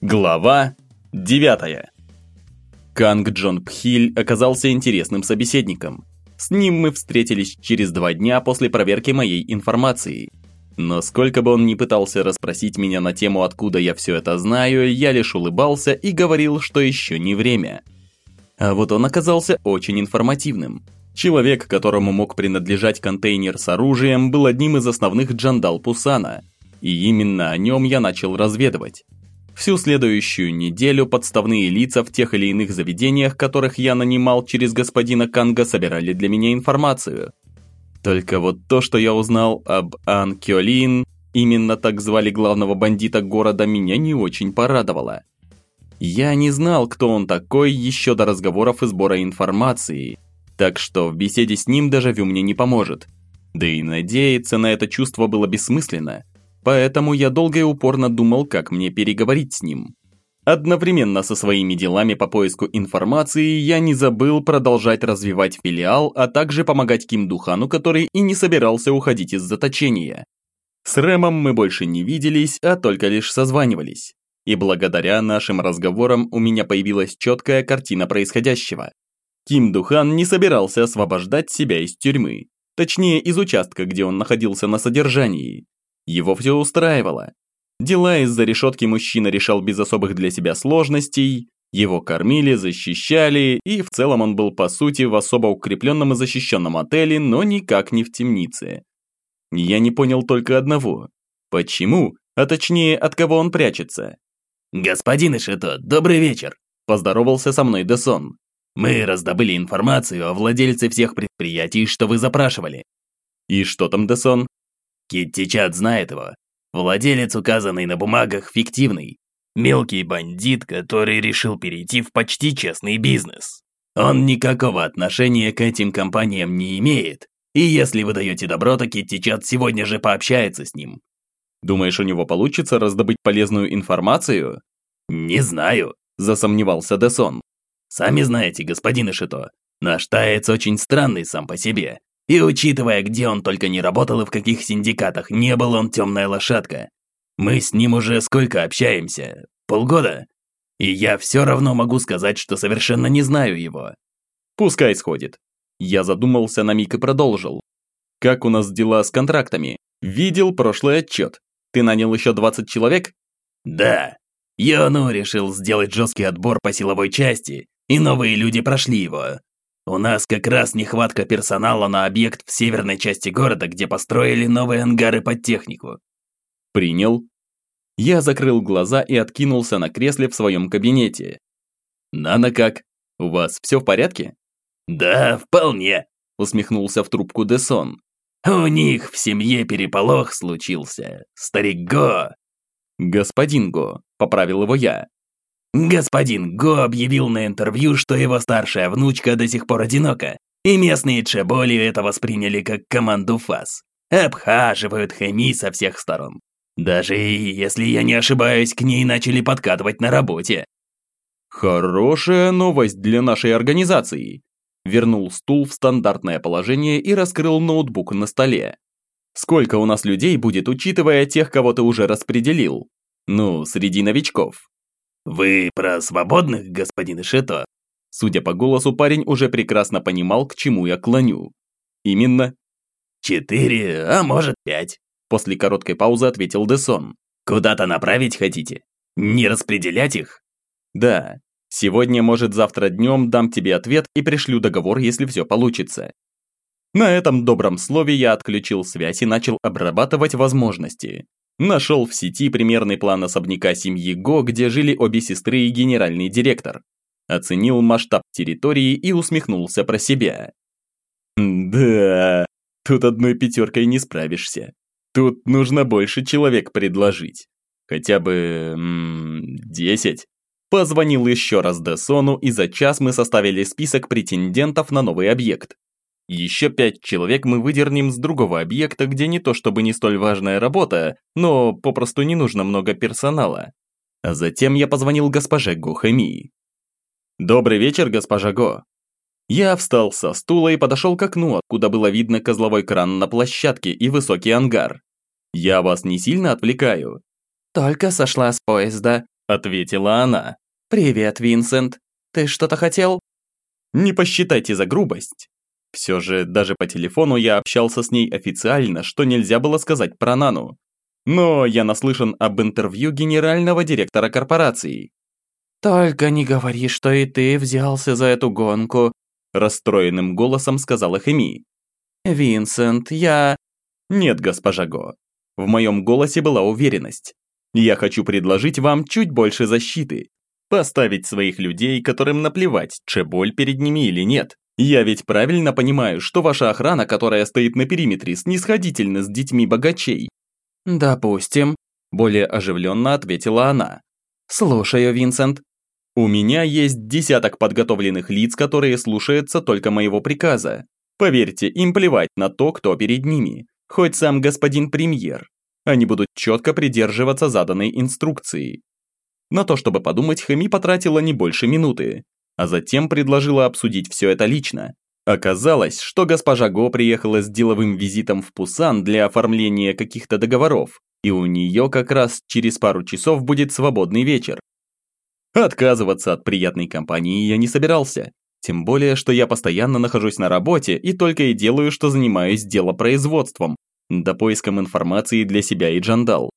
Глава 9. Канг Джон Пхиль оказался интересным собеседником. С ним мы встретились через два дня после проверки моей информации. Но сколько бы он ни пытался расспросить меня на тему, откуда я все это знаю, я лишь улыбался и говорил, что еще не время. А вот он оказался очень информативным. Человек, которому мог принадлежать контейнер с оружием, был одним из основных Джандал Пусана. И именно о нем я начал разведывать. Всю следующую неделю подставные лица в тех или иных заведениях, которых я нанимал через господина Канга, собирали для меня информацию. Только вот то, что я узнал об Ан Кёлин, именно так звали главного бандита города, меня не очень порадовало. Я не знал, кто он такой еще до разговоров и сбора информации, так что в беседе с ним даже дежавю мне не поможет. Да и надеяться на это чувство было бессмысленно – Поэтому я долго и упорно думал, как мне переговорить с ним. Одновременно со своими делами по поиску информации я не забыл продолжать развивать филиал, а также помогать Ким Духану, который и не собирался уходить из заточения. С Рэмом мы больше не виделись, а только лишь созванивались. И благодаря нашим разговорам у меня появилась четкая картина происходящего. Ким Духан не собирался освобождать себя из тюрьмы, точнее из участка, где он находился на содержании. Его все устраивало. Дела из-за решетки мужчина решал без особых для себя сложностей, его кормили, защищали, и в целом он был по сути в особо укрепленном и защищенном отеле, но никак не в темнице. Я не понял только одного. Почему, а точнее от кого он прячется? «Господин Ишито, добрый вечер!» – поздоровался со мной Десон. «Мы раздобыли информацию о владельце всех предприятий, что вы запрашивали». «И что там, Десон?» Китти Чат знает его. Владелец, указанный на бумагах, фиктивный. Мелкий бандит, который решил перейти в почти честный бизнес. Он никакого отношения к этим компаниям не имеет. И если вы даете добро, то Китти Чат сегодня же пообщается с ним. Думаешь, у него получится раздобыть полезную информацию? Не знаю, засомневался Десон. Сами знаете, господин Ишито, наш таец очень странный сам по себе. И учитывая, где он только не работал и в каких синдикатах, не был он темная лошадка. Мы с ним уже сколько общаемся? Полгода? И я все равно могу сказать, что совершенно не знаю его. Пускай сходит. Я задумался на миг и продолжил. Как у нас дела с контрактами? Видел прошлый отчет. Ты нанял еще 20 человек? Да. Йону решил сделать жесткий отбор по силовой части, и новые люди прошли его. У нас как раз нехватка персонала на объект в северной части города, где построили новые ангары под технику. Принял. Я закрыл глаза и откинулся на кресле в своем кабинете. Нана как? У вас все в порядке? Да, вполне, усмехнулся в трубку Десон. У них в семье переполох случился. Старик Го. Господин Го, поправил его я. Господин Го объявил на интервью, что его старшая внучка до сих пор одинока, и местные чеболи это восприняли как команду ФАС. Обхаживают Хэми со всех сторон. Даже если я не ошибаюсь, к ней начали подкатывать на работе. Хорошая новость для нашей организации. Вернул стул в стандартное положение и раскрыл ноутбук на столе. Сколько у нас людей будет, учитывая тех, кого ты уже распределил? Ну, среди новичков. «Вы про свободных, господин Ишито?» Судя по голосу, парень уже прекрасно понимал, к чему я клоню. «Именно?» «Четыре, а может пять», после короткой паузы ответил Десон. «Куда-то направить хотите? Не распределять их?» «Да. Сегодня, может, завтра днем дам тебе ответ и пришлю договор, если все получится». На этом добром слове я отключил связь и начал обрабатывать возможности. Нашел в сети примерный план особняка семьи Го, где жили обе сестры и генеральный директор. Оценил масштаб территории и усмехнулся про себя. Да, тут одной пятеркой не справишься. Тут нужно больше человек предложить. Хотя бы... десять. Позвонил еще раз Десону, и за час мы составили список претендентов на новый объект. Еще пять человек мы выдернем с другого объекта, где не то чтобы не столь важная работа, но попросту не нужно много персонала. А затем я позвонил госпоже Го Хэмии. «Добрый вечер, госпожа Го». Я встал со стула и подошел к окну, откуда было видно козловой кран на площадке и высокий ангар. «Я вас не сильно отвлекаю?» «Только сошла с поезда. ответила она. «Привет, Винсент. Ты что-то хотел?» Не посчитайте за грубость. Все же даже по телефону я общался с ней официально, что нельзя было сказать про Нану. Но я наслышан об интервью генерального директора корпорации. «Только не говори, что и ты взялся за эту гонку», расстроенным голосом сказала Хэми. «Винсент, я...» «Нет, госпожа Го». В моем голосе была уверенность. «Я хочу предложить вам чуть больше защиты. Поставить своих людей, которым наплевать, чеболь перед ними или нет. Я ведь правильно понимаю, что ваша охрана, которая стоит на периметре, снисходительна с детьми богачей. «Допустим», – более оживленно ответила она. «Слушаю, Винсент». «У меня есть десяток подготовленных лиц, которые слушаются только моего приказа. Поверьте, им плевать на то, кто перед ними, хоть сам господин премьер. Они будут четко придерживаться заданной инструкции». На то, чтобы подумать, Хэми потратила не больше минуты, а затем предложила обсудить все это лично. Оказалось, что госпожа Го приехала с деловым визитом в Пусан для оформления каких-то договоров, и у нее как раз через пару часов будет свободный вечер. Отказываться от приятной компании я не собирался, тем более, что я постоянно нахожусь на работе и только и делаю, что занимаюсь делопроизводством, да поиском информации для себя и Джандал.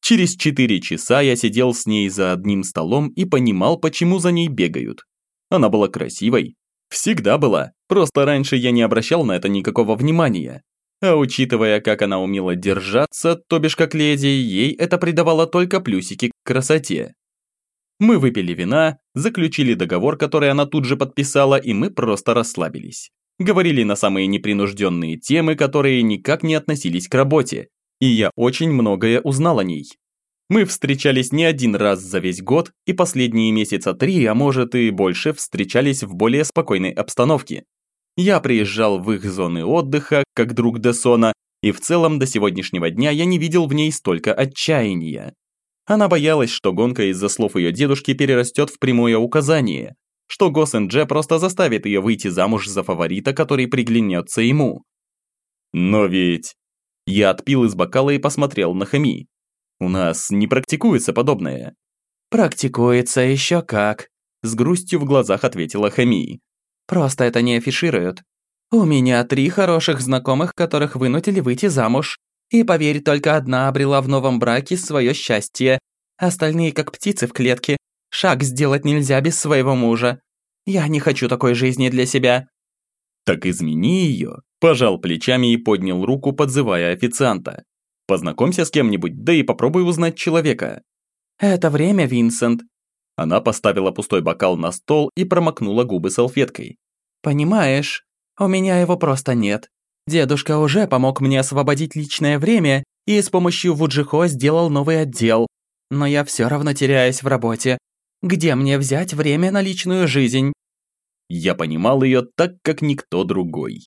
Через 4 часа я сидел с ней за одним столом и понимал, почему за ней бегают. Она была красивой, Всегда была, просто раньше я не обращал на это никакого внимания. А учитывая, как она умела держаться, то бишь как леди, ей это придавало только плюсики к красоте. Мы выпили вина, заключили договор, который она тут же подписала, и мы просто расслабились. Говорили на самые непринужденные темы, которые никак не относились к работе, и я очень многое узнал о ней. Мы встречались не один раз за весь год, и последние месяца три, а может и больше, встречались в более спокойной обстановке. Я приезжал в их зоны отдыха, как друг Десона, и в целом до сегодняшнего дня я не видел в ней столько отчаяния. Она боялась, что гонка из-за слов ее дедушки перерастет в прямое указание, что Госендже просто заставит ее выйти замуж за фаворита, который приглянется ему. Но ведь... Я отпил из бокала и посмотрел на Хами. У нас не практикуется подобное». «Практикуется еще как», – с грустью в глазах ответила Хами. «Просто это не афишируют. У меня три хороших знакомых, которых вынудили выйти замуж. И поверь, только одна обрела в новом браке свое счастье. Остальные как птицы в клетке. Шаг сделать нельзя без своего мужа. Я не хочу такой жизни для себя». «Так измени ее», – пожал плечами и поднял руку, подзывая официанта. Познакомься с кем-нибудь, да и попробуй узнать человека». «Это время, Винсент». Она поставила пустой бокал на стол и промокнула губы салфеткой. «Понимаешь, у меня его просто нет. Дедушка уже помог мне освободить личное время и с помощью Вуджихо сделал новый отдел. Но я все равно теряюсь в работе. Где мне взять время на личную жизнь?» Я понимал ее так, как никто другой.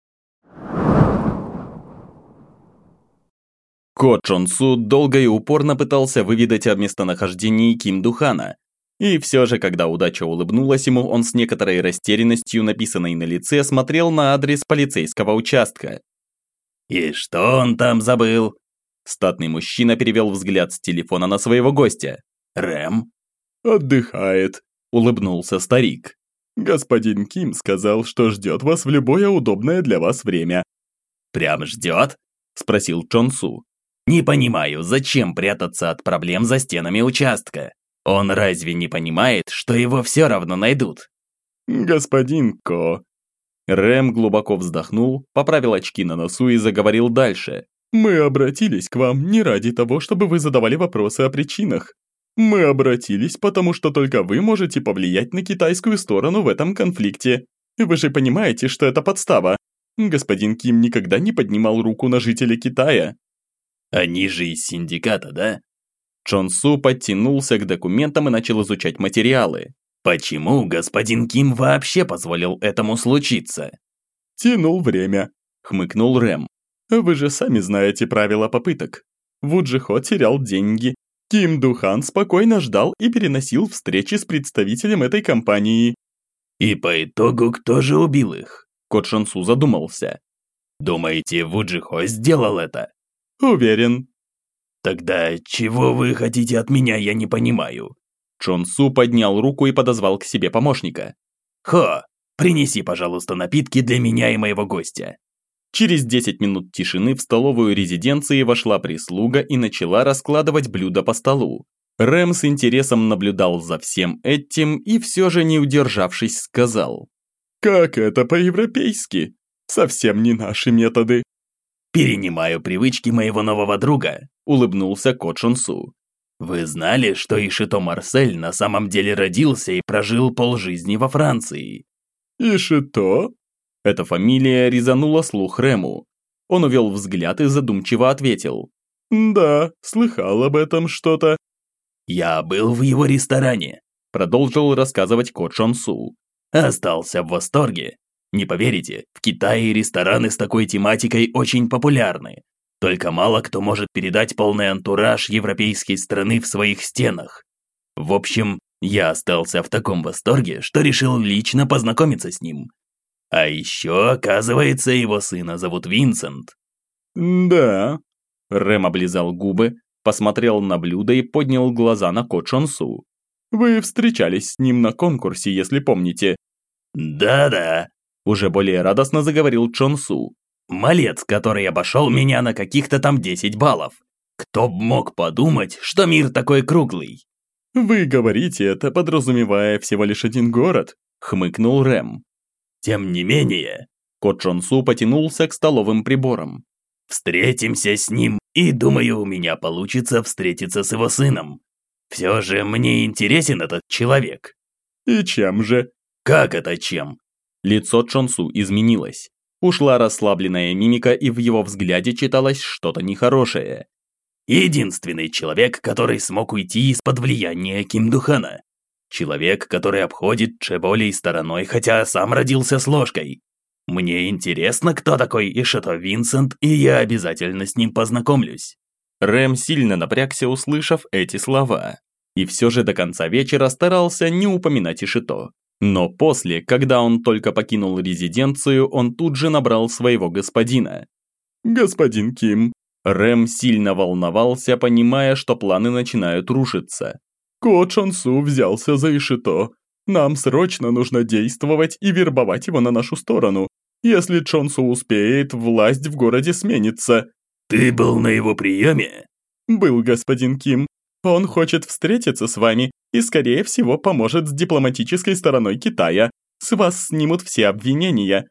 Ко Чон долго и упорно пытался выведать о местонахождении Ким Духана. И все же, когда удача улыбнулась ему, он с некоторой растерянностью, написанной на лице, смотрел на адрес полицейского участка. «И что он там забыл?» Статный мужчина перевел взгляд с телефона на своего гостя. «Рэм?» «Отдыхает», – улыбнулся старик. «Господин Ким сказал, что ждет вас в любое удобное для вас время». «Прям ждет?» – спросил Чон Су. Не понимаю, зачем прятаться от проблем за стенами участка? Он разве не понимает, что его все равно найдут? Господин Ко. Рэм глубоко вздохнул, поправил очки на носу и заговорил дальше. Мы обратились к вам не ради того, чтобы вы задавали вопросы о причинах. Мы обратились, потому что только вы можете повлиять на китайскую сторону в этом конфликте. Вы же понимаете, что это подстава. Господин Ким никогда не поднимал руку на жителей Китая. Они же из синдиката, да? Чон Су подтянулся к документам и начал изучать материалы. Почему господин Ким вообще позволил этому случиться? Тянул время, хмыкнул Рэм. Вы же сами знаете правила попыток. Вуджихо терял деньги. Ким Духан спокойно ждал и переносил встречи с представителем этой компании. И по итогу кто же убил их? Кот Шансу задумался. Думаете, Вуджихо сделал это? Уверен. Тогда чего вы хотите от меня, я не понимаю. Чон Су поднял руку и подозвал к себе помощника. «Хо, принеси, пожалуйста, напитки для меня и моего гостя». Через 10 минут тишины в столовую резиденции вошла прислуга и начала раскладывать блюда по столу. Рэм с интересом наблюдал за всем этим и все же не удержавшись сказал. «Как это по-европейски? Совсем не наши методы». «Перенимаю привычки моего нового друга», – улыбнулся Ко Чунсу. «Вы знали, что Ишито Марсель на самом деле родился и прожил полжизни во Франции?» «Ишито?» Эта фамилия резанула слух Рэму. Он увел взгляд и задумчиво ответил. «Да, слыхал об этом что-то». «Я был в его ресторане», – продолжил рассказывать Ко Чон Су. «Остался в восторге. Не поверите, в Китае рестораны с такой тематикой очень популярны. Только мало кто может передать полный антураж европейской страны в своих стенах. В общем, я остался в таком восторге, что решил лично познакомиться с ним. А еще, оказывается, его сына зовут Винсент. Да. Рэм облизал губы, посмотрел на блюдо и поднял глаза на Ко Чонсу. Вы встречались с ним на конкурсе, если помните. Да-да. Уже более радостно заговорил Чонсу. Малец, который обошел меня на каких-то там 10 баллов. Кто б мог подумать, что мир такой круглый? Вы говорите это, подразумевая всего лишь один город, хмыкнул Рэм. Тем не менее, Кот Джонсу потянулся к столовым приборам. Встретимся с ним, и думаю, у меня получится встретиться с его сыном. Все же мне интересен этот человек. И чем же? Как это чем? Лицо Чонсу изменилось. Ушла расслабленная мимика, и в его взгляде читалось что-то нехорошее. Единственный человек, который смог уйти из-под влияния Ким Духана. Человек, который обходит Чеболей стороной, хотя сам родился с ложкой. Мне интересно, кто такой Ишето Винсент, и я обязательно с ним познакомлюсь». Рэм сильно напрягся, услышав эти слова. И все же до конца вечера старался не упоминать Ишито. Но после, когда он только покинул резиденцию, он тут же набрал своего господина. «Господин Ким». Рэм сильно волновался, понимая, что планы начинают рушиться. Ко Чонсу взялся за Ишито. Нам срочно нужно действовать и вербовать его на нашу сторону. Если Чонсу успеет, власть в городе сменится. Ты был на его приеме? Был, господин Ким. Он хочет встретиться с вами и, скорее всего, поможет с дипломатической стороной Китая. С вас снимут все обвинения.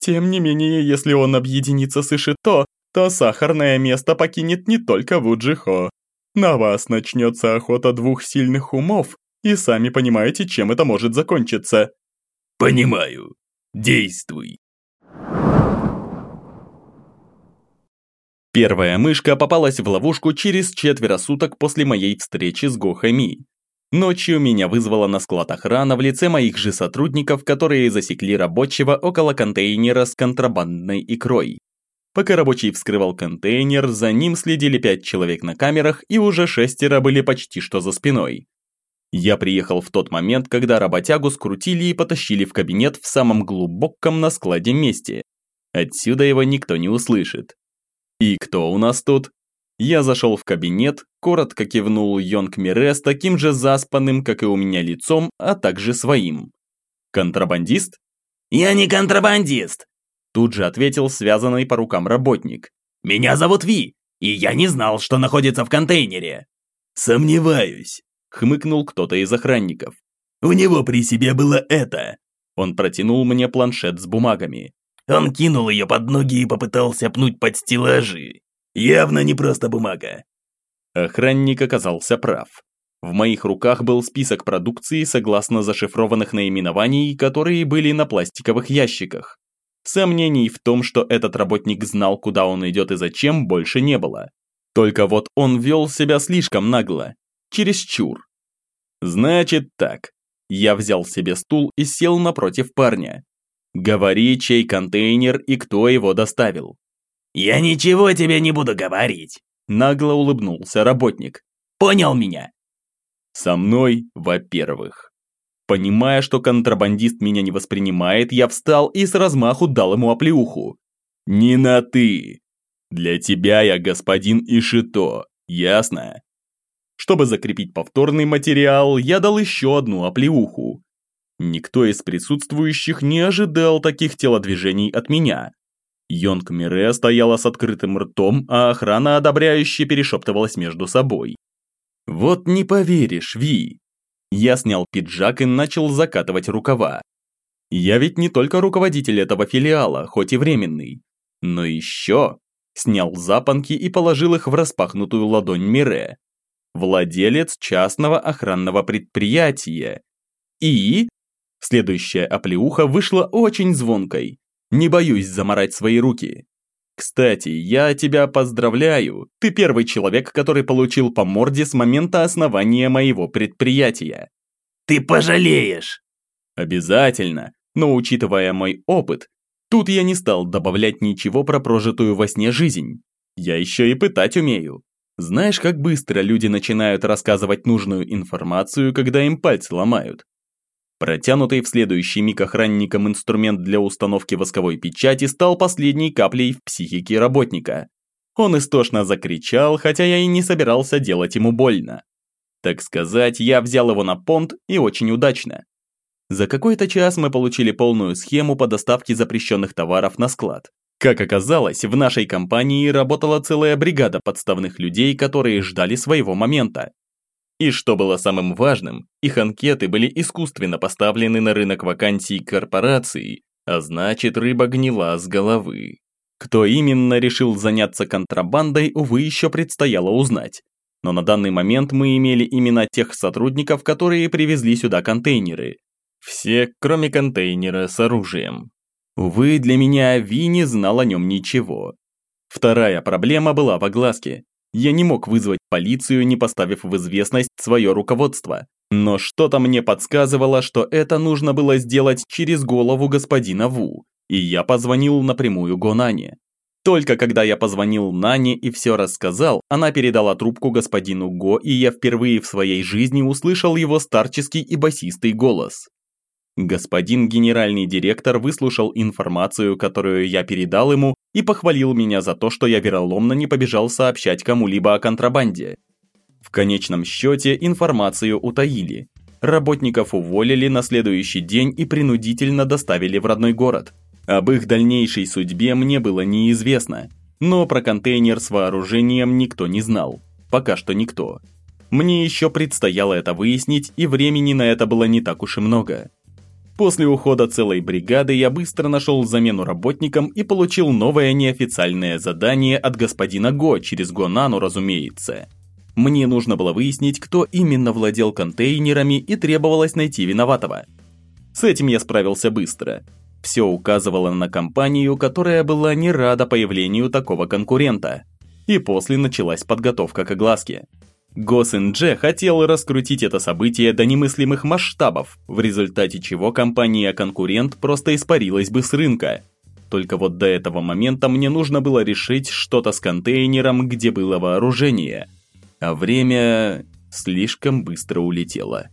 Тем не менее, если он объединится с Ишито, то сахарное место покинет не только Вуджихо. На вас начнется охота двух сильных умов, и сами понимаете, чем это может закончиться. Понимаю. Действуй. Первая мышка попалась в ловушку через четверо суток после моей встречи с Гохами. Ночью меня вызвала на склад охрана в лице моих же сотрудников, которые засекли рабочего около контейнера с контрабандной икрой. Пока рабочий вскрывал контейнер, за ним следили пять человек на камерах и уже шестеро были почти что за спиной. Я приехал в тот момент, когда работягу скрутили и потащили в кабинет в самом глубоком на складе месте. Отсюда его никто не услышит. И кто у нас тут? Я зашел в кабинет, коротко кивнул Йонг Мире с таким же заспанным, как и у меня лицом, а также своим. Контрабандист? «Я не контрабандист!» Тут же ответил связанный по рукам работник. «Меня зовут Ви, и я не знал, что находится в контейнере». «Сомневаюсь», — хмыкнул кто-то из охранников. «У него при себе было это». Он протянул мне планшет с бумагами. Он кинул ее под ноги и попытался пнуть под стеллажи. Явно не просто бумага. Охранник оказался прав. В моих руках был список продукции согласно зашифрованных наименований, которые были на пластиковых ящиках. Сомнений в том, что этот работник знал, куда он идет и зачем, больше не было. Только вот он вел себя слишком нагло. Чересчур. Значит так. Я взял себе стул и сел напротив парня. Говори, чей контейнер и кто его доставил. «Я ничего тебе не буду говорить», – нагло улыбнулся работник. «Понял меня?» Со мной, во-первых. Понимая, что контрабандист меня не воспринимает, я встал и с размаху дал ему оплеуху. «Не на «ты». Для тебя я господин Ишито, ясно?» Чтобы закрепить повторный материал, я дал еще одну оплеуху. Никто из присутствующих не ожидал таких телодвижений от меня. Йонг Мире стояла с открытым ртом, а охрана одобряюще перешептывалась между собой. Вот не поверишь, Ви. Я снял пиджак и начал закатывать рукава. Я ведь не только руководитель этого филиала, хоть и временный, но еще снял запонки и положил их в распахнутую ладонь Мире. Владелец частного охранного предприятия. И... Следующая оплеуха вышла очень звонкой. Не боюсь заморать свои руки. Кстати, я тебя поздравляю. Ты первый человек, который получил по морде с момента основания моего предприятия. Ты пожалеешь. Обязательно. Но учитывая мой опыт, тут я не стал добавлять ничего про прожитую во сне жизнь. Я еще и пытать умею. Знаешь, как быстро люди начинают рассказывать нужную информацию, когда им пальцы ломают? Протянутый в следующий миг охранником инструмент для установки восковой печати стал последней каплей в психике работника. Он истошно закричал, хотя я и не собирался делать ему больно. Так сказать, я взял его на понт и очень удачно. За какой-то час мы получили полную схему по доставке запрещенных товаров на склад. Как оказалось, в нашей компании работала целая бригада подставных людей, которые ждали своего момента. И что было самым важным, их анкеты были искусственно поставлены на рынок вакансий корпорации, а значит рыба гнила с головы. Кто именно решил заняться контрабандой, увы, еще предстояло узнать. Но на данный момент мы имели имена тех сотрудников, которые привезли сюда контейнеры. Все, кроме контейнера с оружием. Увы, для меня Ви не знал о нем ничего. Вторая проблема была в огласке. Я не мог вызвать полицию, не поставив в известность свое руководство. Но что-то мне подсказывало, что это нужно было сделать через голову господина Ву, и я позвонил напрямую Гонане. Только когда я позвонил Нане и все рассказал, она передала трубку господину Го, и я впервые в своей жизни услышал его старческий и басистый голос. Господин генеральный директор выслушал информацию, которую я передал ему, и похвалил меня за то, что я вероломно не побежал сообщать кому-либо о контрабанде. В конечном счете информацию утаили. Работников уволили на следующий день и принудительно доставили в родной город. Об их дальнейшей судьбе мне было неизвестно, но про контейнер с вооружением никто не знал. Пока что никто. Мне еще предстояло это выяснить, и времени на это было не так уж и много. После ухода целой бригады я быстро нашел замену работникам и получил новое неофициальное задание от господина Го через Гонану, разумеется. Мне нужно было выяснить, кто именно владел контейнерами и требовалось найти виноватого. С этим я справился быстро. Все указывало на компанию, которая была не рада появлению такого конкурента. И после началась подготовка к огласке. Госиндже хотел раскрутить это событие до немыслимых масштабов, в результате чего компания-конкурент просто испарилась бы с рынка. Только вот до этого момента мне нужно было решить что-то с контейнером, где было вооружение. А время слишком быстро улетело.